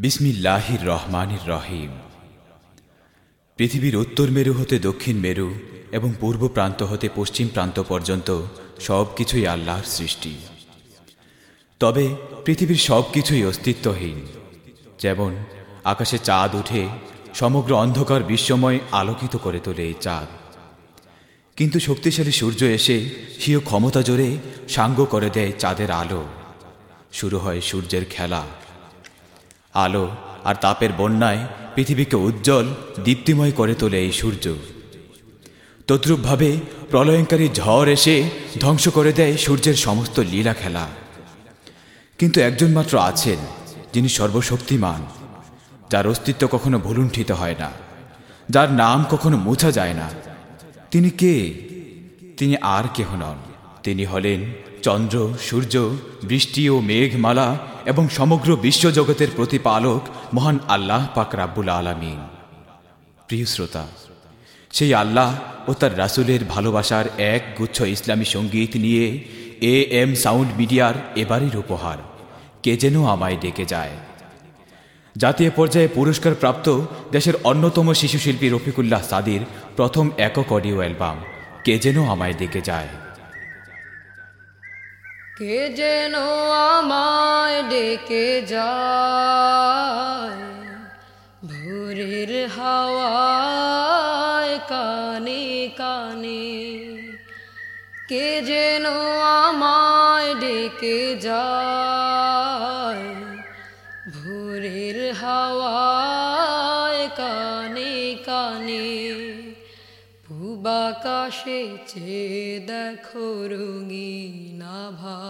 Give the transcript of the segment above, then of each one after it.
বিসমিল্লাহির রহমানির রহিম। পৃথিবীর উত্তর মেরু হতে দক্ষিণ মেরু এবং পূর্ব প্রান্ত হতে পশ্চিম প্রান্ত পর্যন্ত সব কিছুই আল্লাহর সৃষ্টি। তবে পৃথিবীর সব কিছুই অস্তিত্বহীন। যেমন, আকাশে চাঁদ উঠে সমগ্র অন্ধকার বিশ্বময় আলোকিত করে তোলে এই চাঁদ। কিন্তু শক্তিশালী সূর্য এসে স্বীয় ক্ষমতা জোরে সাঙ্গ করে দেয় চাঁদের আলো। শুরু হয় সূর্যের খেলা। আলো আর তাপের বন্যায় পৃথিবীকে উজ্জ্বল, দীপ্তিময় করে তোলে এই সূর্য। তদ্রূপভাবে প্রলয়ঙ্কারী ঝড় এসে ধ্বংস করে দেয় সূর্যের সমস্ত লীলা খেলা। কিন্তু একজন মাত্র আছেন, যিনি সর্বশক্তিমান, যার অস্তিত্ব কখনো ভুলুণ্ঠিত হয় না, যার নাম কখনো মোছা যায় না। তিনি কে? তিনি আর কেহ নন। তিনি হলেন চন্দ্র, সূর্য, বৃষ্টি ও মেঘমালা এবং সমগ্র বিশ্বজগতের প্রতিপালক মহান আল্লাহ পাক রাব্বুল আলামিন। প্রিয় শ্রোতা, সেই আল্লাহ ও তার রাসুলের ভালোবাসার এক গুচ্ছ ইসলামী সংগীত নিয়ে এ এম সাউন্ড মিডিয়ার এবারের উপহার, কে যেন আমায় ডেকে যায়। জাতীয় পর্যায়ে পুরস্কার প্রাপ্ত দেশের অন্যতম শিশুশিল্পী রফিকুল্লাহ সাদির প্রথম একক অডিও অ্যালবাম, কে যেন আমায় ডেকে যায়। কে যেন আমায় ডেকে যায়? ভোরের হাওয়ায় কানে কানে কে যেন আমায় ডেকে যায়? ভোরের হাওয়ায় কানে কানে পূবাকাশে চেয়ে দেখো রঙিন আভা,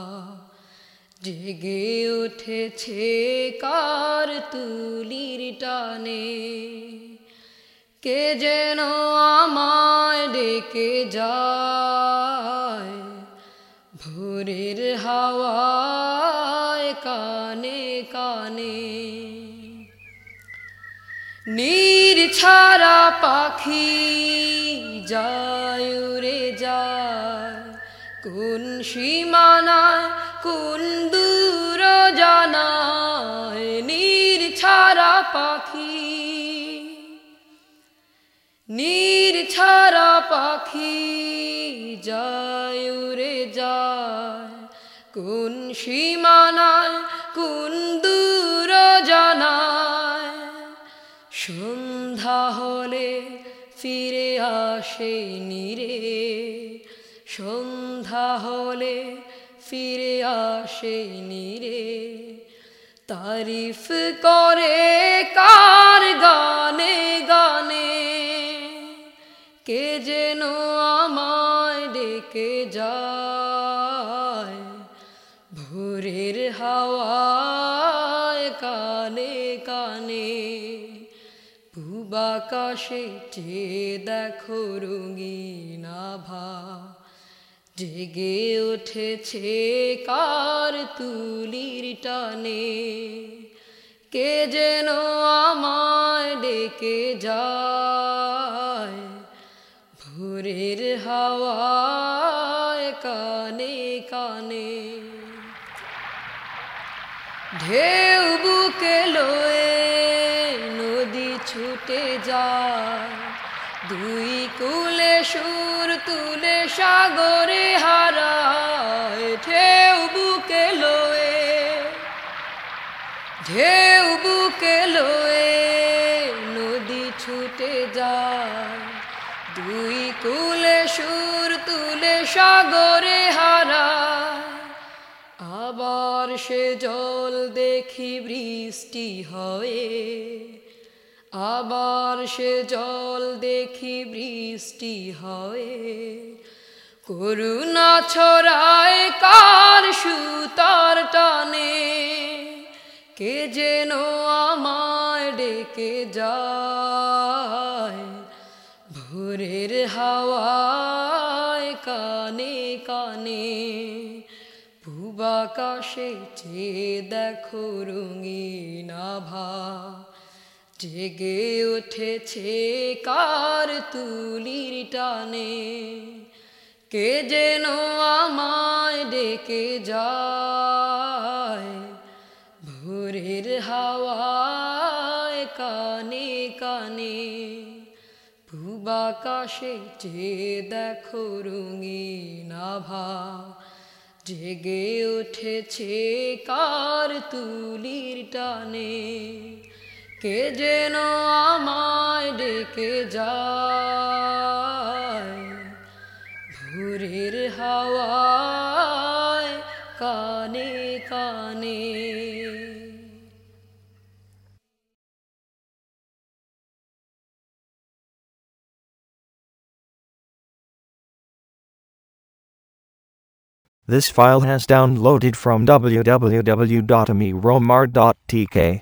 জেগে উঠেছে কার তুলির টানে। কে যেন আমায় ডেকে যায় ভোরের হাওয়ায় কানে কানে। নীর ছাড়া পাখি কোন সীমানায় কোন দূর জানায় নীর ছাড়া পাখি? নীর ছাড়া পাখি যায় উড়ে যায়। কোন সীমানায় কোন দূর জানায়? সন্ধ্যা হলে ফিরে আসে নিরে সন্ধ্যা হলে ফিরে আসে নিরে। তারিফ করে কার গানে গানে? কে যেন আমায় ডেকে যায় ভোরের হাওয়ায় কানে কানে। পূবাকাশে চেয়ে দেখো রঙিন আভা জেগে উঠেছে কার তুলির টানে? কে যেন আমায় ডেকে যায় ভোরের হাওয়ায় কানে কানে। ঢেউ বুকে লয়ে নদী ছুটে যায় দুই কুলে সুর তুলে সাগরে হারায়, ঢেউ বুকে লয়ে, ঢেউ বুকে লয়ে নদী ছুটে যায়। দুই কুলে সুর তুলে সাগরে হারায়, আবার সে জল দেখি বৃষ্টি হয় আবার সে জল দেখি বৃষ্টি হয়। করুণা ছড়ায় কার সুতার টানে? কে যেন আমায় ডেকে যায় ভোরের হাওয়ায় কানে কানে। পূবাকাশে চেয়ে দেখো রঙিন আভা জেগে উঠেছে কার তুলির টানে? কে যেন আমায় ডেকে যায় ভোরের হাওয়া কানে কানে। পূবাকাশে চেয়ে দেখো রঙিন জেগে উঠেছে কার তুলির টানে? কে যেন আমায় ডেকে যায় ভোরের হাওয়ায় কানে কানে This file has downloaded from www.amiromar.tk.